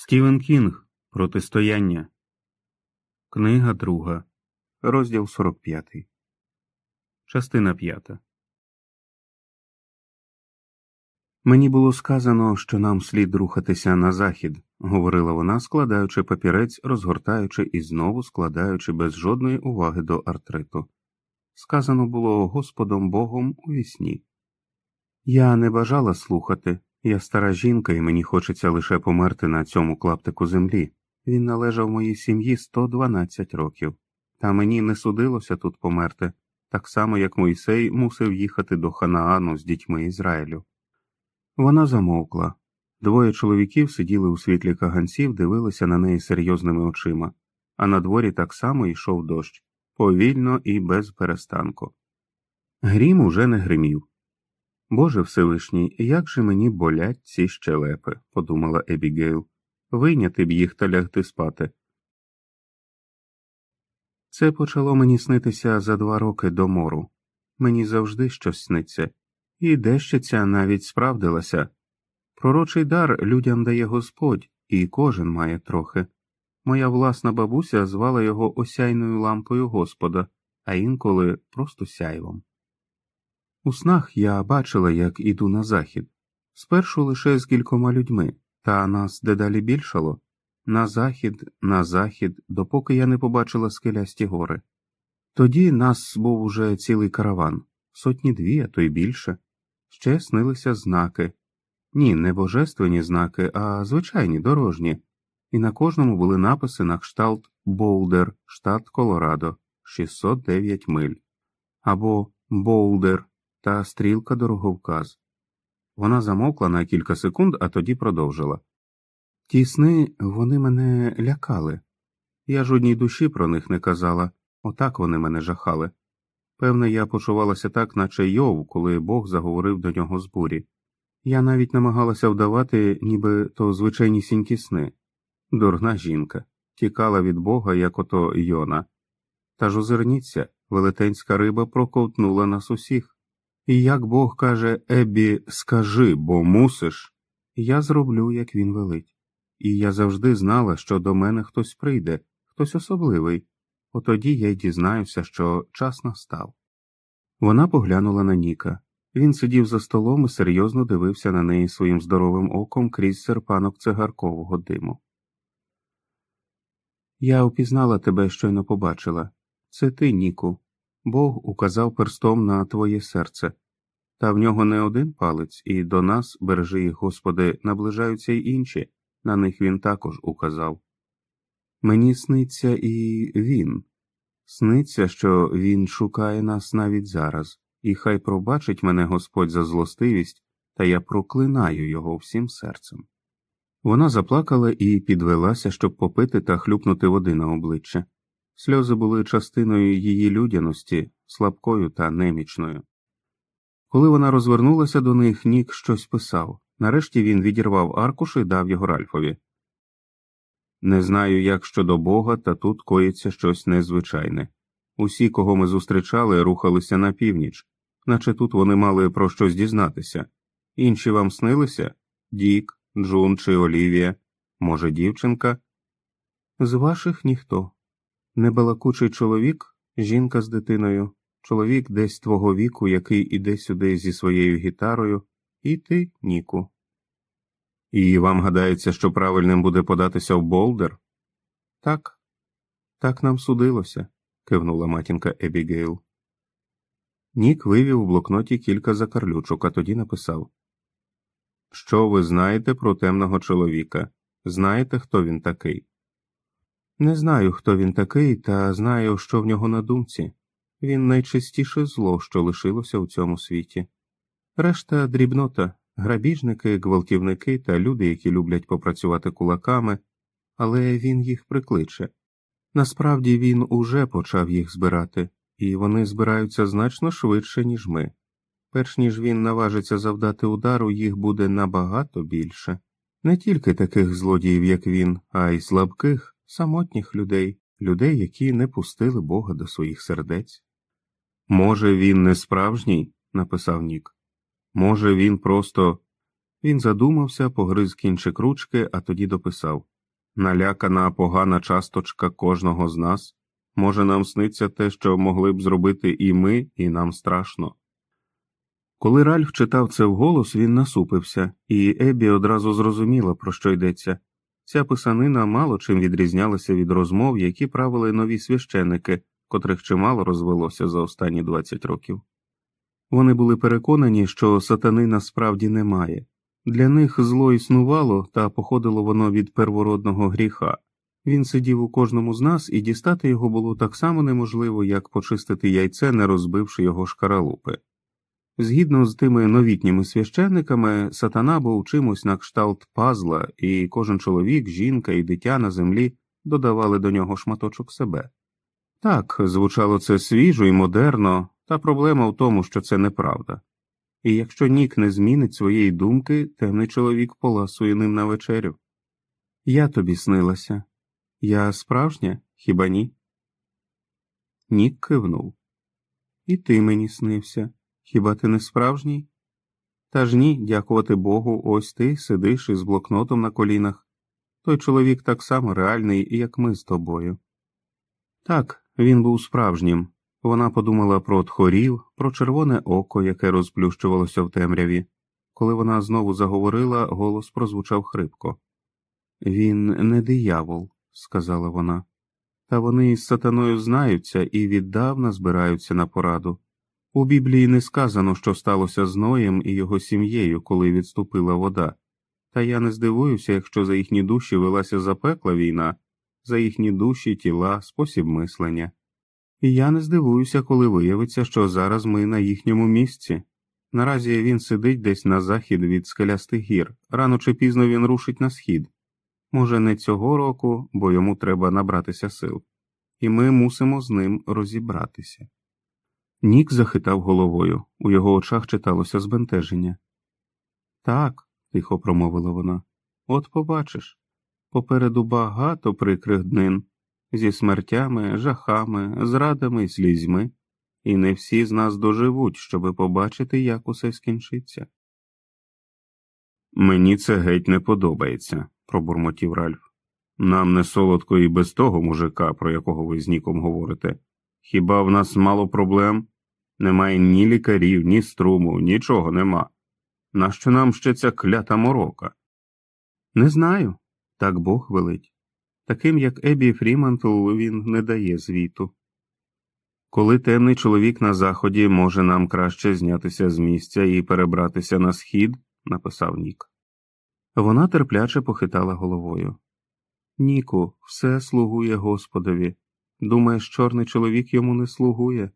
Стівен Кінг Протистояння. Книга друга. Розділ 45. Частина 5. Мені було сказано, що нам слід рухатися на захід, говорила вона, складаючи папірець, розгортаючи і знову складаючи без жодної уваги до артриту. Сказано було Господом Богом у вісні. Я не бажала слухати. Я стара жінка, і мені хочеться лише померти на цьому клаптику землі. Він належав моїй сім'ї 112 років, та мені не судилося тут померти, так само як Мойсей мусив їхати до Ханаану з дітьми Ізраїлю. Вона замовкла. Двоє чоловіків сиділи у світлі каганців, дивилися на неї серйозними очима, а на дворі так само йшов дощ повільно і без перестанку. Грім уже не гримів. Боже Всевишній, як же мені болять ці щелепи, подумала Ебігейл, вийняти б їх та лягти спати. Це почало мені снитися за два роки до мору. Мені завжди щось сниться, і дещиця навіть справдилася. Пророчий дар людям дає Господь, і кожен має трохи. Моя власна бабуся звала його осяйною лампою Господа, а інколи просто сяйвом. У снах я бачила, як іду на захід, спершу лише з кількома людьми, та нас дедалі більшало на захід, на захід, допоки я не побачила скелясті гори. Тоді нас був уже цілий караван, сотні дві, а то й більше. Ще снилися знаки. Ні, не божественні знаки, а звичайні дорожні, і на кожному були написи на кшталт Болдер, штат Колорадо, 609 миль, або Болдер та стрілка дороговказ. Вона замовкла на кілька секунд, а тоді продовжила. Ті сни вони мене лякали. Я жодній душі про них не казала, отак вони мене жахали. Певне, я почувалася так, наче Йов, коли Бог заговорив до нього з бурі. Я навіть намагалася вдавати, ніби то звичайнісінькі сни. Дурна жінка, тікала від Бога, як ото Йона. Та ж озирніться, велетенська риба проковтнула нас усіх. І як Бог каже Еббі, скажи, бо мусиш, я зроблю, як він велить. І я завжди знала, що до мене хтось прийде, хтось особливий, отоді я й дізнаюся, що час настав. Вона поглянула на Ніка. Він сидів за столом і серйозно дивився на неї своїм здоровим оком крізь серпанок цигаркового диму. Я упізнала тебе, щойно побачила. Це ти, Ніку. Бог указав перстом на твоє серце, та в нього не один палець, і до нас, бережи їх, Господи, наближаються й інші, на них він також указав. Мені сниться і він, сниться, що він шукає нас навіть зараз, і хай пробачить мене Господь за злостивість, та я проклинаю його всім серцем. Вона заплакала і підвелася, щоб попити та хлюпнути води на обличчя. Сльози були частиною її людяності, слабкою та немічною. Коли вона розвернулася до них, Нік щось писав. Нарешті він відірвав аркуш і дав його Ральфові. Не знаю, як щодо Бога, та тут коїться щось незвичайне. Усі, кого ми зустрічали, рухалися на північ, наче тут вони мали про щось дізнатися. Інші вам снилися Дік, Джун чи Олівія, може, дівчинка? З ваших ніхто. Небалакучий чоловік, жінка з дитиною, чоловік десь твого віку, який іде сюди зі своєю гітарою, і ти, Ніку. І вам гадається, що правильним буде податися в Болдер? Так, так нам судилося, кивнула матінка Ебігейл. Нік вивів у блокноті кілька закарлючок, а тоді написав Що ви знаєте про темного чоловіка? Знаєте, хто він такий? Не знаю, хто він такий, та знаю, що в нього на думці. Він найчистіше зло, що лишилося у цьому світі. Решта дрібнота, грабіжники, гвалтівники та люди, які люблять попрацювати кулаками, але він їх прикличе. Насправді він уже почав їх збирати, і вони збираються значно швидше, ніж ми. Перш ніж він наважиться завдати удару, їх буде набагато більше. Не тільки таких злодіїв, як він, а й слабких, самотніх людей, людей, які не пустили Бога до своїх сердець. Може, він не справжній, написав Нік. Може, він просто Він задумався, погриз кінчик ручки, а тоді дописав Налякана погана часточка кожного з нас. Може, нам сниться те, що могли б зробити і ми, і нам страшно. Коли Ральф читав це вголос, він насупився, і Ебі одразу зрозуміла, про що йдеться. Ця писанина мало чим відрізнялася від розмов, які правили нові священники, котрих чимало розвелося за останні 20 років. Вони були переконані, що сатани насправді немає. Для них зло існувало, та походило воно від первородного гріха. Він сидів у кожному з нас, і дістати його було так само неможливо, як почистити яйце, не розбивши його шкаралупи. Згідно з тими новітніми священниками, сатана був чимось на кшталт пазла, і кожен чоловік, жінка і дитя на землі додавали до нього шматочок себе. Так, звучало це свіжо і модерно, та проблема в тому, що це неправда. І якщо Нік не змінить своєї думки, темний чоловік поласує ним на вечерю. Я тобі снилася. Я справжня, хіба ні? Нік кивнув. І ти мені снився. Хіба ти не справжній? Та ж ні, дякувати Богу, ось ти сидиш із блокнотом на колінах. Той чоловік так само реальний, як ми з тобою. Так, він був справжнім. Вона подумала про тхорів, про червоне око, яке розплющувалося в темряві. Коли вона знову заговорила, голос прозвучав хрипко. Він не диявол, сказала вона, та вони із сатаною знаються і віддавна збираються на пораду. У Біблії не сказано, що сталося з Ноєм і його сім'єю, коли відступила вода, та я не здивуюся, якщо за їхні душі велася запекла війна, за їхні душі, тіла, спосіб мислення. І я не здивуюся, коли виявиться, що зараз ми на їхньому місці. Наразі він сидить десь на захід від скелястих гір, рано чи пізно він рушить на схід. Може, не цього року, бо йому треба набратися сил, і ми мусимо з ним розібратися. Нік захитав головою, у його очах читалося збентеження. Так, тихо промовила вона, от побачиш попереду багато прикрих днин зі смертями, жахами, зрадами і слізьми, і не всі з нас доживуть, щоби побачити, як усе скінчиться. Мені це геть не подобається, пробурмотів Ральф. Нам не солодко і без того мужика, про якого ви з Ніком говорите. Хіба в нас мало проблем? Немає ні лікарів, ні струму, нічого нема. Нащо нам ще ця клята морока? Не знаю. Так Бог велить. Таким, як Ебі Фрімантл, він не дає звіту. Коли темний чоловік на заході може нам краще знятися з місця і перебратися на схід, написав Нік. Вона терпляче похитала головою. Ніку, все слугує Господові. Думаєш, чорний чоловік йому не слугує?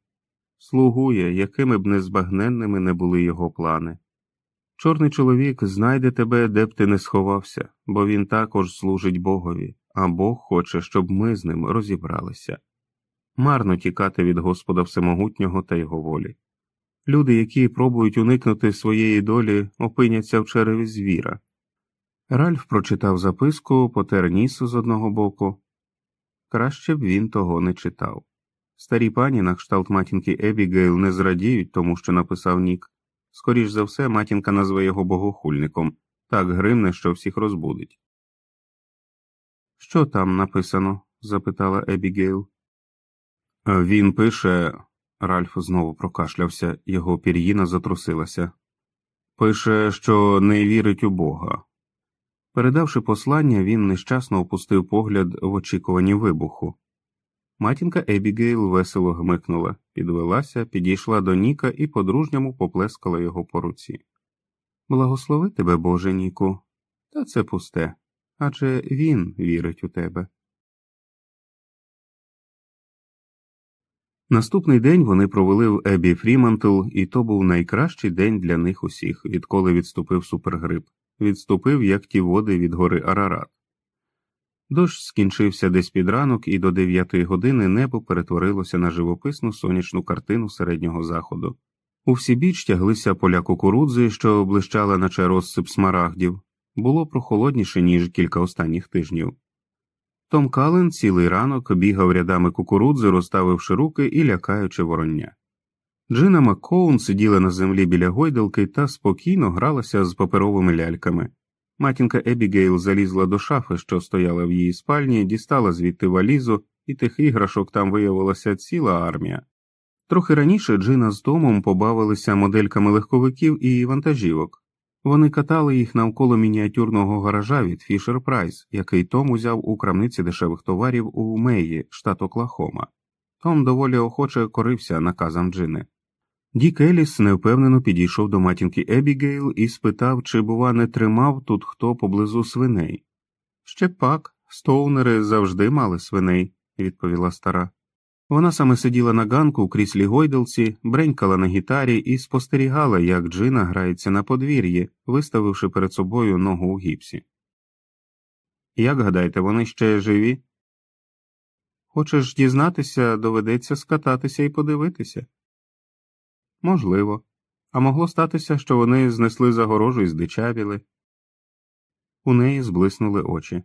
Слугує, якими б незбагненними не були його плани. Чорний чоловік знайде тебе, де б ти не сховався, бо він також служить Богові, а Бог хоче, щоб ми з ним розібралися. Марно тікати від Господа Всемогутнього та його волі. Люди, які пробують уникнути своєї долі, опиняться в череві звіра. Ральф прочитав записку, потер ніс з одного боку. Краще б він того не читав. Старі пані на кшталт матінки Ебігейл не зрадіють тому, що написав Нік. Скоріш за все, матінка назве його богохульником, так гримне, що всіх розбудить. Що там написано? запитала Ебігейл. Він пише. Ральф знову прокашлявся, його пір'їна затрусилася. Пише, що не вірить у Бога. Передавши послання, він нещасно опустив погляд в очікуванні вибуху. Матінка Ебігейл весело гмикнула, підвелася, підійшла до Ніка і по-дружньому поплескала його по руці. Благослови тебе, Боже Ніку, та це пусте, адже він вірить у тебе. Наступний день вони провели в Ебі Фрімантл, і то був найкращий день для них усіх, відколи відступив супергрип. Відступив, як ті води від гори Арарат. Дощ скінчився десь під ранок, і до дев'ятої години небо перетворилося на живописну сонячну картину середнього заходу. У всі біч тяглися поля кукурудзи, що блищала наче розсип смарагдів, було прохолодніше, ніж кілька останніх тижнів. Том Кален цілий ранок бігав рядами кукурудзи, розставивши руки і лякаючи вороння. Джина Маккоун сиділа на землі біля гойдалки та спокійно гралася з паперовими ляльками. Матінка Ебігейл залізла до шафи, що стояла в її спальні, дістала звідти валізу, і тих іграшок там виявилася ціла армія. Трохи раніше Джина з Томом побавилися модельками легковиків і вантажівок. Вони катали їх навколо мініатюрного гаража від Fisher Price, який Том узяв у крамниці дешевих товарів у Меї, штат Оклахома. Том доволі охоче корився наказам Джини. Дік Еліс невпевнено підійшов до матінки Ебігейл і спитав, чи, бува, не тримав тут хто поблизу свиней. Ще пак, стоунери завжди мали свиней, відповіла стара. Вона саме сиділа на ганку у кріслі гойдалці, бренькала на гітарі і спостерігала, як Джина грається на подвір'ї, виставивши перед собою ногу у гіпсі. Як гадаєте, вони ще живі? Хочеш дізнатися, доведеться скататися і подивитися. Можливо, а могло статися, що вони знесли загорожу і здичавіли. У неї зблиснули очі.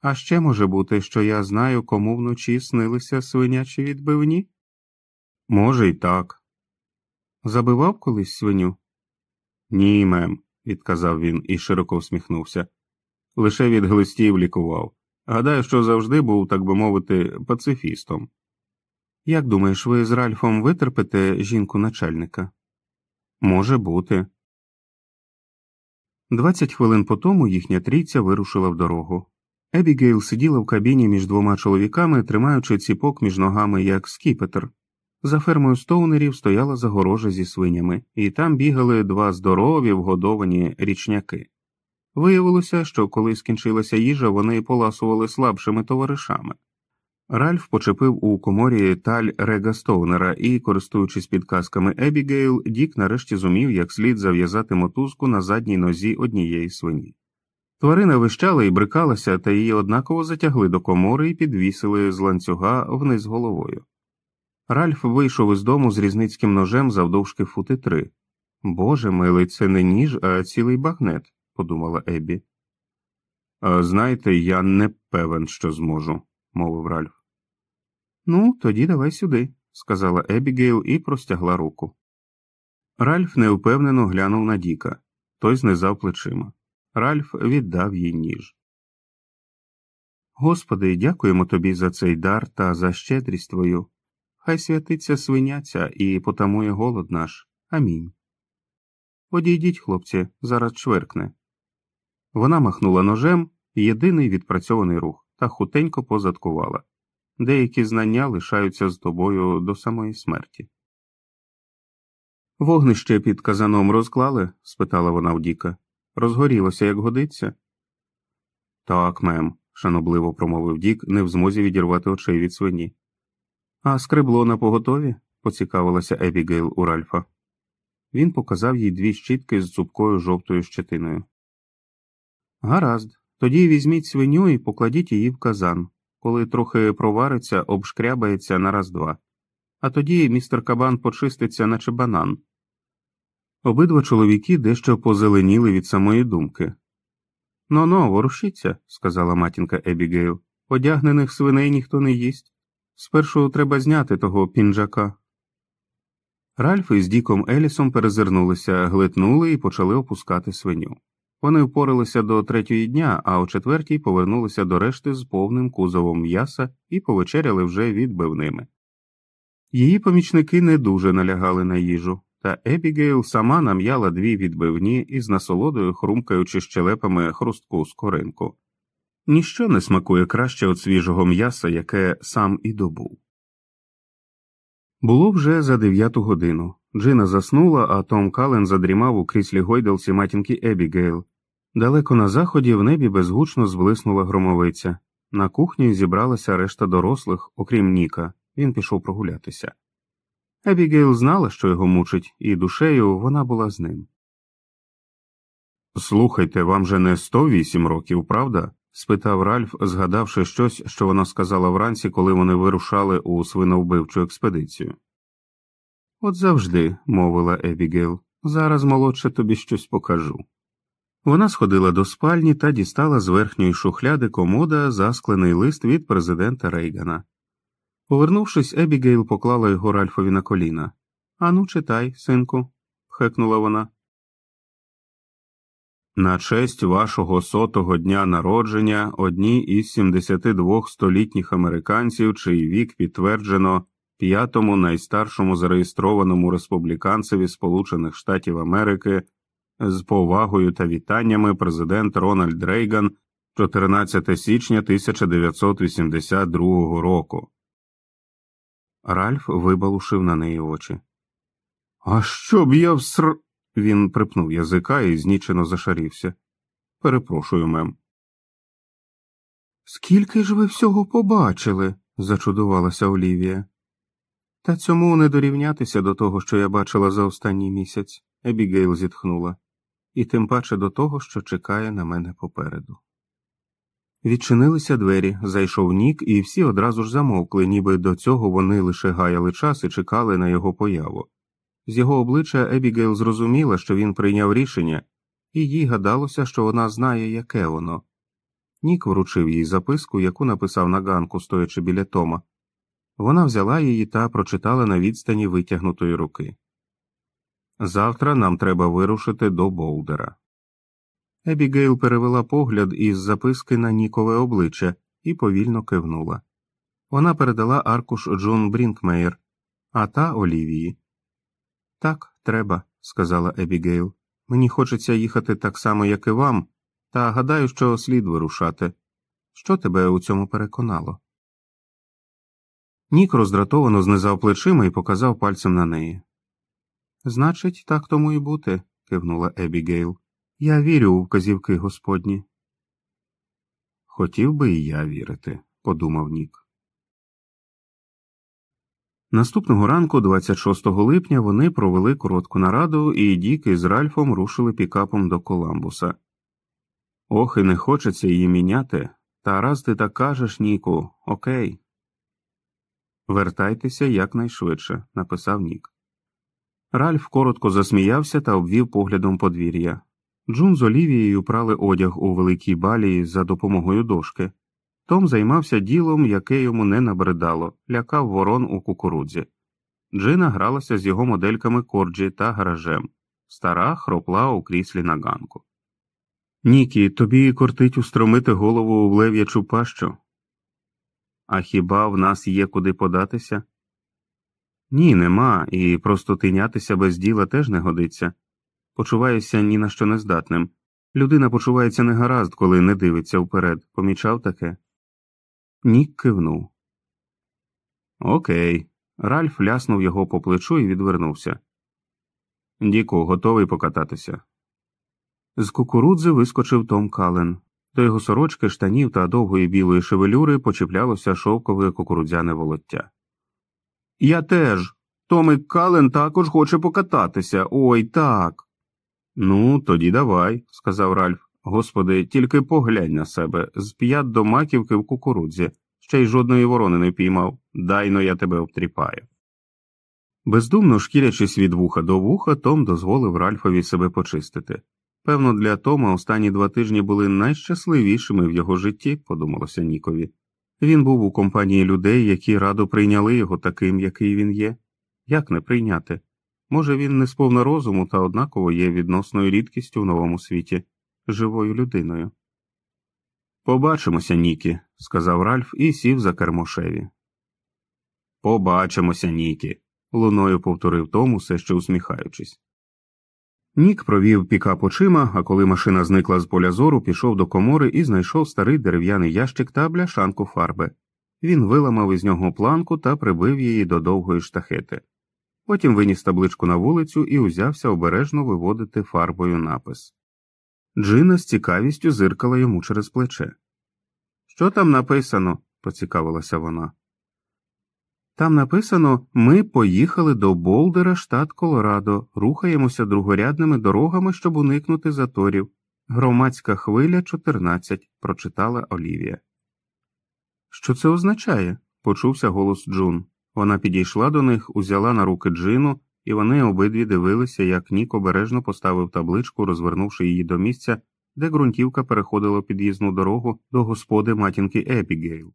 А ще може бути, що я знаю, кому вночі снилися свинячі відбивні? Може, й так. Забивав колись свиню? Ні, мем, відказав він і широко всміхнувся. Лише від глистів лікував. Гадаю, що завжди був, так би мовити, пацифістом. Як думаєш, ви з Ральфом витерпите жінку начальника? Може бути. Двадцять хвилин по тому їхня трійця вирушила в дорогу. Ебігейл сиділа в кабіні між двома чоловіками, тримаючи ціпок між ногами, як скіпетр. За фермою Стоунерів стояла загорожа зі свинями, і там бігали два здорові вгодовані річняки. Виявилося, що коли скінчилася їжа, вони поласували слабшими товаришами. Ральф почепив у коморі таль Рега Стоунера і, користуючись підказками Ебігейл, Дік нарешті зумів як слід зав'язати мотузку на задній нозі однієї свині. Тварина вищала і брикалася, та її однаково затягли до комори і підвісили з ланцюга вниз головою. Ральф вийшов із дому з різницьким ножем завдовжки фути три. Боже милий, це не ніж, а цілий багнет, подумала Ебі. Знаєте, я не певен, що зможу, мовив Ральф. Ну, тоді давай сюди, сказала Ебігейл і простягла руку. Ральф невпевнено глянув на Діка, той знизав плечима. Ральф віддав їй ніж. Господи, дякуємо тобі за цей дар та за щедрість твою. Хай святиться свиняця і потамує голод наш. Амінь. Одійдіть, хлопці, зараз чверкне. Вона махнула ножем єдиний відпрацьований рух та хутенько позадкувала. Деякі знання лишаються з тобою до самої смерті. Вогнище під казаном розклали? спитала вона в Діка. Розгорілося, як годиться. Так, мем, шанобливо промовив Дік, не в змозі відірвати очей від свині. А скребло на поготові? поцікавилася Ебігейл у Ральфа. Він показав їй дві щітки з цупкою жовтою щетиною. Гаразд, тоді візьміть свиню і покладіть її в казан. Коли трохи провариться, обшкрябається на раз два. А тоді містер Кабан почиститься, наче банан. Обидва чоловіки дещо позеленіли від самої думки. Но но, ворушіться, сказала матінка Ебігейл. Одягнених свиней ніхто не їсть. Спершу треба зняти того пінжака. Ральф із Діком Елісом перезирнулися, глитнули і почали опускати свиню. Вони впоралися до третьої дня, а о четвертій повернулися до решти з повним кузовом м'яса і повечеряли вже відбивними. Її помічники не дуже налягали на їжу та Ебігейл сама нам'яла дві відбивні із насолодою хрумкаючи щелепами хрустку скоринку. Ніщо не смакує краще від свіжого м'яса, яке сам і добув. Було вже за дев'яту годину. Джина заснула, а Том Кален задрімав у кріслі гойдалці матінки Ебігейл. Далеко на заході в небі безгучно зблиснула громовиця. На кухні зібралася решта дорослих, окрім Ніка, він пішов прогулятися. Ебігейл знала, що його мучить, і душею вона була з ним. Слухайте, вам же не 108 років, правда? спитав Ральф, згадавши щось, що вона сказала вранці, коли вони вирушали у свиновбивчу експедицію. От завжди, мовила Ебігейл, зара, молодче, тобі щось покажу. Вона сходила до спальні та дістала з верхньої шухляди комода засклений лист від президента Рейгана. Повернувшись, Ебігейл поклала його Ральфові на коліна. Ану, читай, синку, хекнула вона. На честь вашого сотого дня народження одній із 72 столітніх американців, чий вік підтверджено п'ятому найстаршому зареєстрованому республіканцеві Сполучених Штатів Америки з повагою та вітаннями президент Рональд Рейган 14 січня 1982 року. Ральф вибалушив на неї очі. А що б я вср. Він припнув язика і знічено зашарівся. Перепрошую, мем. Скільки ж ви всього побачили? зачудувалася Олівія. Та цьому не дорівнятися до того, що я бачила за останній місяць, Ебігейл зітхнула, і тим паче до того, що чекає на мене попереду. Відчинилися двері, зайшов Нік, і всі одразу ж замовкли, ніби до цього вони лише гаяли час і чекали на його появу. З його обличчя Ебігейл зрозуміла, що він прийняв рішення, і їй гадалося, що вона знає, яке воно. Нік вручив їй записку, яку написав на ганку, стоячи біля Тома. Вона взяла її та прочитала на відстані витягнутої руки. Завтра нам треба вирушити до Болдера. Ебігейл перевела погляд із записки на Нікове обличчя і повільно кивнула. Вона передала аркуш Джун Брінкмейер, а та Олівії. Так, треба, сказала Ебігейл. Мені хочеться їхати так само, як і вам, та гадаю, що слід вирушати. Що тебе у цьому переконало? Нік роздратовано знизав плечима і показав пальцем на неї. Значить, так тому і бути, кивнула Ебігейл. Я вірю у вказівки господні. Хотів би і я вірити, подумав Нік. Наступного ранку, 26 липня, вони провели коротку нараду, і Дік із Ральфом рушили пікапом до Коламбуса. Ох, і не хочеться її міняти. Та раз ти так кажеш, Ніку, окей. Вертайтеся якнайшвидше, написав Нік. Ральф коротко засміявся та обвів поглядом подвір'я. Джун з Олівією прали одяг у великій балі за допомогою дошки. Том займався ділом, яке йому не набридало, лякав ворон у кукурудзі. Джина гралася з його модельками корджі та гаражем. Стара хропла у кріслі на ганку. Нікі, тобі кортить устромити голову в лев'ячу пащу. А хіба в нас є куди податися? Ні, нема, і просто тинятися без діла теж не годиться. Почуваєшся ні на що нездатним. Людина почувається негаразд, коли не дивиться вперед. Помічав таке? Нік кивнув. Окей. Ральф ляснув його по плечу і відвернувся. Діку, готовий покататися. З кукурудзи вискочив Том Кален. До його сорочки, штанів та довгої білої шевелюри почіплялося шовкове кукурудзяне волоття. Я теж. Томик Кален також хоче покататися. Ой так. Ну, тоді давай, сказав Ральф. Господи, тільки поглянь на себе з п'ят до маківки в кукурудзі, ще й жодної ворони не піймав. Дайно я тебе обтріпаю. Бездумно шкірячись від вуха до вуха, Том дозволив Ральфові себе почистити. Певно, для Тома останні два тижні були найщасливішими в його житті, подумалося Нікові. Він був у компанії людей, які радо прийняли його таким, який він є. Як не прийняти? Може, він не сповна розуму та однаково є відносною рідкістю в новому світі, живою людиною. Побачимося, Нікі, сказав Ральф і сів за кермошеві. Побачимося, Нікі, луною повторив Том, усе ще усміхаючись. Нік провів пікап очима, а коли машина зникла з поля зору, пішов до комори і знайшов старий дерев'яний ящик та бляшанку фарби. Він виламав із нього планку та прибив її до довгої штахети. Потім виніс табличку на вулицю і узявся обережно виводити фарбою напис. Джина з цікавістю зиркала йому через плече. Що там написано? поцікавилася вона. Там написано Ми поїхали до Болдера, штат Колорадо, рухаємося другорядними дорогами, щоб уникнути заторів. Громадська хвиля 14», – прочитала Олівія. Що це означає? почувся голос Джун. Вона підійшла до них, узяла на руки Джину, і вони обидві дивилися, як Нік обережно поставив табличку, розвернувши її до місця, де ґрунтівка переходила під'їзну дорогу до господи матінки Ебігейл.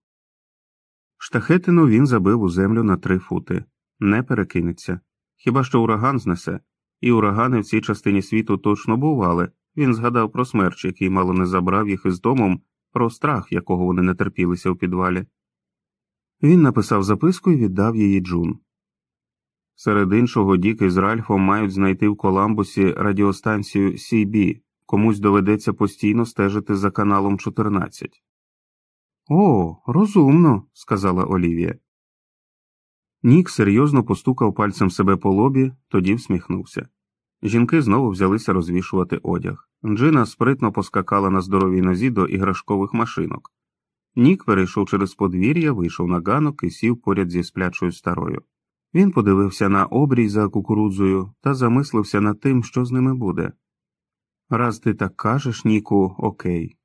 Штахетину він забив у землю на три фути, не перекинеться. Хіба що ураган знесе, і урагани в цій частині світу точно бували. Він згадав про смерч, який мало не забрав їх із домом, про страх, якого вони натерпілися у підвалі. Він написав записку і віддав її Джун. Серед іншого, Дік з Ральфом мають знайти в Коламбусі радіостанцію CB, комусь доведеться постійно стежити за каналом 14. О, розумно, сказала Олівія. Нік серйозно постукав пальцем себе по лобі, тоді всміхнувся. Жінки знову взялися розвішувати одяг. Джина спритно поскакала на здоровій нозі до іграшкових машинок. Нік перейшов через подвір'я, вийшов на ганок і сів поряд зі сплячою старою. Він подивився на обрій за кукурудзою та замислився над тим, що з ними буде. Раз ти так кажеш, Ніку, окей.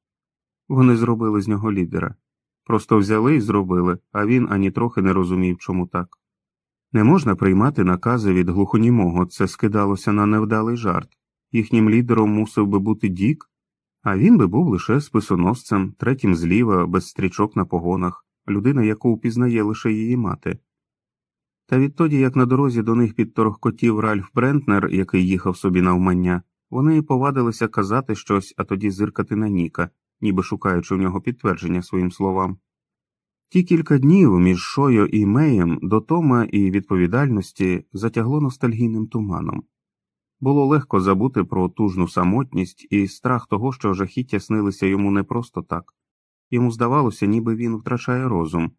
Вони зробили з нього лідера. Просто взяли і зробили, а він ані трохи не розумів, чому так. Не можна приймати накази від глухонімого, це скидалося на невдалий жарт. Їхнім лідером мусив би бути Дік, а він би був лише списоносцем, третім зліва, без стрічок на погонах, людина, яку впізнає лише її мати. Та відтоді, як на дорозі до них підторохкотів Ральф Брентнер, який їхав собі навмання, вони повадилися казати щось, а тоді зиркати на Ніка, ніби шукаючи в нього підтвердження своїм словам. Ті кілька днів між Шою і Меєм до Тома і відповідальності затягло ностальгійним туманом. Було легко забути про тужну самотність і страх того, що жахіття снилися йому не просто так йому здавалося, ніби він втрачає розум,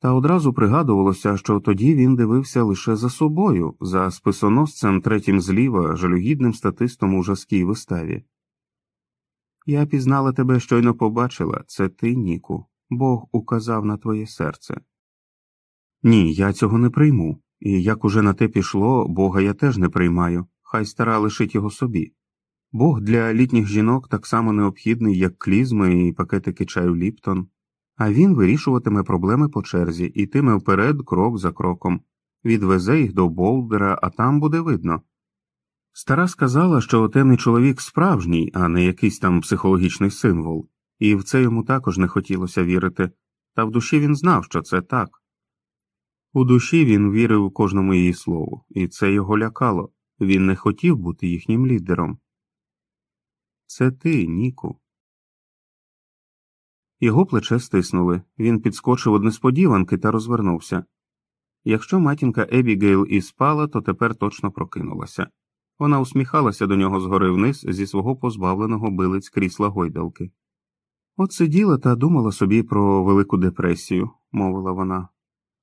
та одразу пригадувалося, що тоді він дивився лише за собою, за списоносцем третім зліва, жалюгідним статистом у жаскій виставі. Я пізнала тебе щойно побачила, це ти, Ніку. Бог указав на твоє серце. Ні, я цього не прийму, і як уже на те пішло, Бога я теж не приймаю, хай стара лишить його собі. Бог для літніх жінок так само необхідний, як клізми і пакетики чаю Ліптон, а він вирішуватиме проблеми по черзі, ітиме вперед крок за кроком, відвезе їх до Болдера, а там буде видно. Стара сказала, що темний чоловік справжній, а не якийсь там психологічний символ і в це йому також не хотілося вірити, та в душі він знав, що це так. У душі він вірив кожному її слову, і це його лякало він не хотів бути їхнім лідером. Це ти, Ніку. Його плече стиснули. Він підскочив од несподіванки та розвернувся. Якщо матінка Ебігейл і спала, то тепер точно прокинулася. Вона усміхалася до нього згори вниз зі свого позбавленого билиць крісла гойдалки. От сиділа та думала собі про Велику депресію, мовила вона.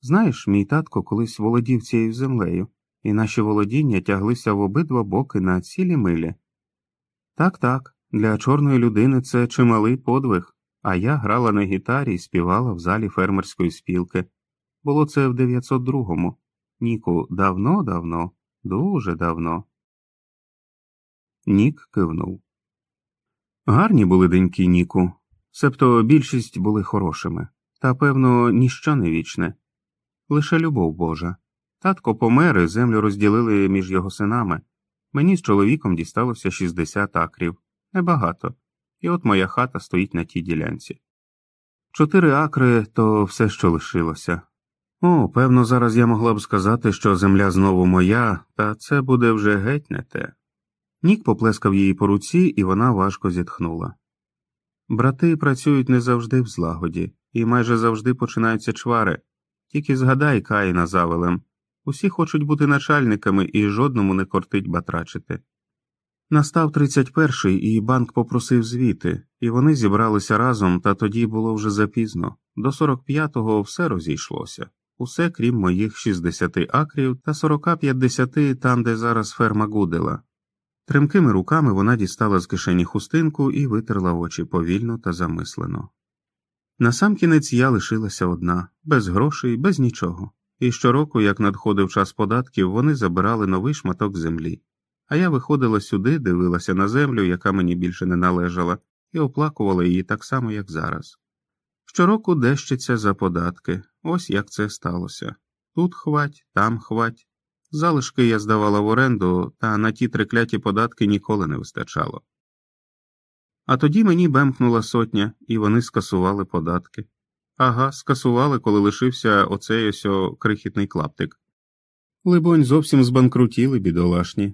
Знаєш, мій татко колись володів цією землею, і наші володіння тяглися в обидва боки на цілі милі. Так, так, для чорної людини це чималий подвиг, а я грала на гітарі і співала в залі фермерської спілки. Було це в 902-му. Ніку, давно, давно, дуже давно. Нік кивнув. Гарні були деньки, Ніку, Себто більшість були хорошими, та, певно, ніщо не вічне, лише любов Божа. Татко помер і землю розділили між його синами. Мені з чоловіком дісталося 60 акрів, небагато, і от моя хата стоїть на тій ділянці. Чотири акри то все, що лишилося. О, певно, зараз я могла б сказати, що земля знову моя, та це буде вже геть не те. Нік поплескав її по руці, і вона важко зітхнула. Брати працюють не завжди в злагоді, і майже завжди починаються чвари. Тільки згадай Каїна завелем усі хочуть бути начальниками і жодному не кортить батрачити. Настав 31-й, і банк попросив звіти, і вони зібралися разом, та тоді було вже запізно. До 45-го все розійшлося, усе крім моїх 60 акрів та 40-50 там, де зараз ферма Гудела. Тремкими руками вона дістала з кишені хустинку і витерла очі повільно та замислено. Насамкінець я лишилася одна, без грошей, без нічого, і щороку, як надходив час податків, вони забирали новий шматок землі, а я виходила сюди, дивилася на землю, яка мені більше не належала, і оплакувала її так само, як зараз. Щороку дещиться за податки, ось як це сталося тут хвать, там хвать, Залишки я здавала в оренду, та на ті трикляті податки ніколи не вистачало. А тоді мені бемкнула сотня, і вони скасували податки. Ага, скасували, коли лишився оцей ось крихітний клаптик. Либонь, зовсім збанкрутіли, бідолашні.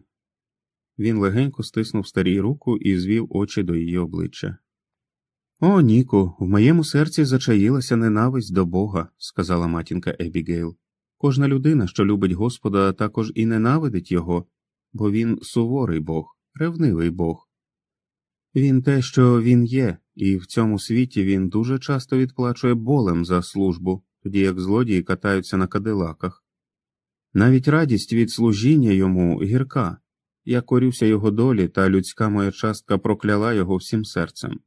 Він легенько стиснув старій руку і звів очі до її обличчя. О, Ніку, в моєму серці зачаїлася ненависть до Бога, сказала матінка Ебігейл. Кожна людина, що любить Господа, також і ненавидить його, бо він суворий Бог, ревнивий Бог. Він те, що він є, і в цьому світі він дуже часто відплачує болем за службу, тоді як злодії катаються на кадилаках. Навіть радість від служіння йому гірка. Я корюся його долі, та людська моя частка прокляла його всім серцем.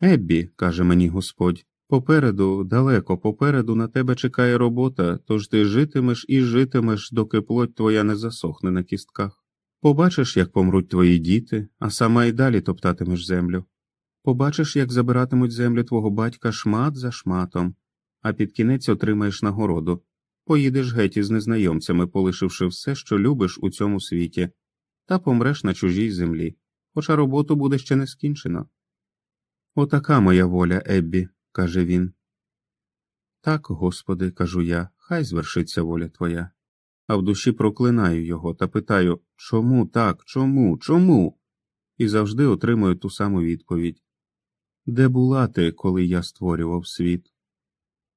Еббі, каже мені Господь, попереду, далеко, попереду на тебе чекає робота, тож ти житимеш і житимеш, доки плоть твоя не засохне на кістках. Побачиш, як помруть твої діти, а сама й далі топтатимеш землю. Побачиш, як забиратимуть землю твого батька шмат за шматом, а під кінець отримаєш нагороду. Поїдеш геть із незнайомцями, полишивши все, що любиш у цьому світі, та помреш на чужій землі, хоча роботу буде ще не скінчено. Отака моя воля, Еббі, каже він. Так, Господи, кажу я, хай звершиться воля твоя. А в душі проклинаю його та питаю чому так, чому, чому? І завжди отримую ту саму відповідь Де була ти, коли я створював світ?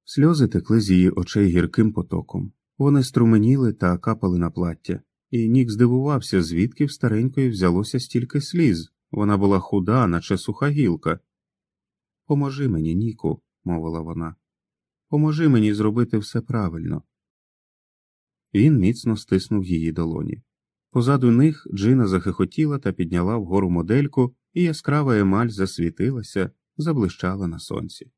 Сльози текли з її очей гірким потоком. Вони струменіли та капали на плаття, і Нік здивувався, звідки в старенької взялося стільки сліз. Вона була худа, наче суха гілка. Поможи мені, Ніку, мовила вона. Поможи мені зробити все правильно. Він міцно стиснув її долоні. Позаду них Джина захихотіла та підняла вгору модельку, і яскрава емаль засвітилася, заблищала на сонці.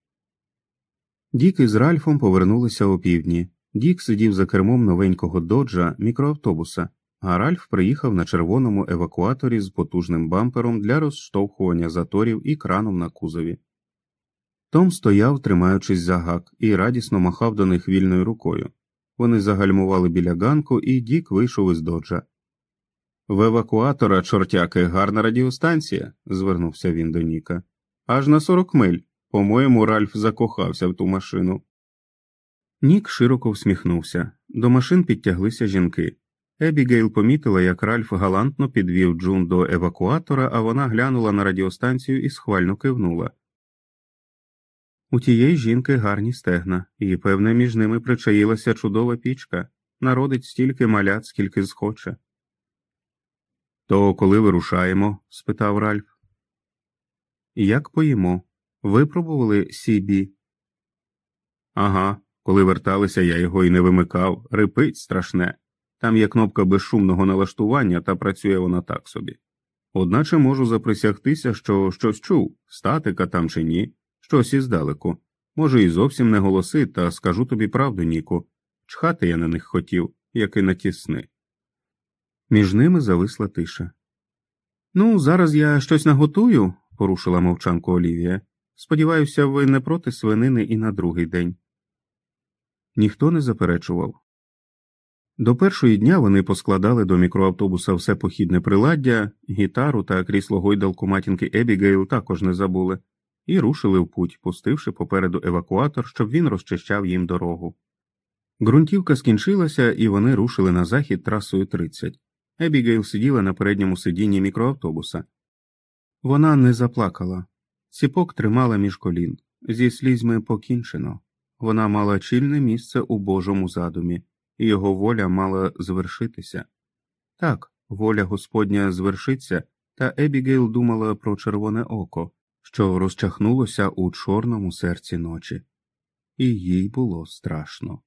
Дік із Ральфом повернулися опівдні. Дік сидів за кермом новенького доджа мікроавтобуса, а Ральф приїхав на червоному евакуаторі з потужним бампером для розштовхування заторів і краном на кузові. Том стояв, тримаючись за гак, і радісно махав до них вільною рукою. Вони загальмували біля ганку, і Дік вийшов із доджа. В евакуатора, чортяки, гарна радіостанція, звернувся він до Ніка. Аж на сорок миль. По-моєму, Ральф закохався в ту машину. Нік широко всміхнувся. До машин підтяглися жінки. Ебігейл помітила, як Ральф галантно підвів Джун до евакуатора, а вона глянула на радіостанцію і схвально кивнула. У тієї жінки гарні стегна, і, певне, між ними причаїлася чудова пічка, народить стільки малят, скільки схоче. То коли вирушаємо? спитав Ральф. Як поїмо? Випробували Сібі? Ага, коли верталися, я його і не вимикав. Рипить страшне. Там є кнопка безшумного налаштування, та працює вона так собі. Одначе можу заприсягтися, що щось чув, статика там чи ні, щось іздалеку. Може, і зовсім не голоси, та скажу тобі правду, Ніку. Чхати я на них хотів, як і на ті сни. Між ними зависла тиша. Ну, зараз я щось наготую, порушила мовчанку Олівія. Сподіваюся, ви не проти свинини і на другий день. Ніхто не заперечував. До першої дня вони поскладали до мікроавтобуса все похідне приладдя, гітару та крісло гойдалку матінки Ебігейл також не забули, і рушили в путь, пустивши попереду евакуатор, щоб він розчищав їм дорогу. Ґрунтівка скінчилася, і вони рушили на захід трасою 30. Ебігейл сиділа на передньому сидінні мікроавтобуса. Вона не заплакала, ціпок тримала між колін. Зі слізьми покінчено. Вона мала чільне місце у Божому задумі, і його воля мала звершитися. Так, воля Господня звершиться, та Ебігейл думала про червоне око, що розчахнулося у чорному серці ночі, і їй було страшно.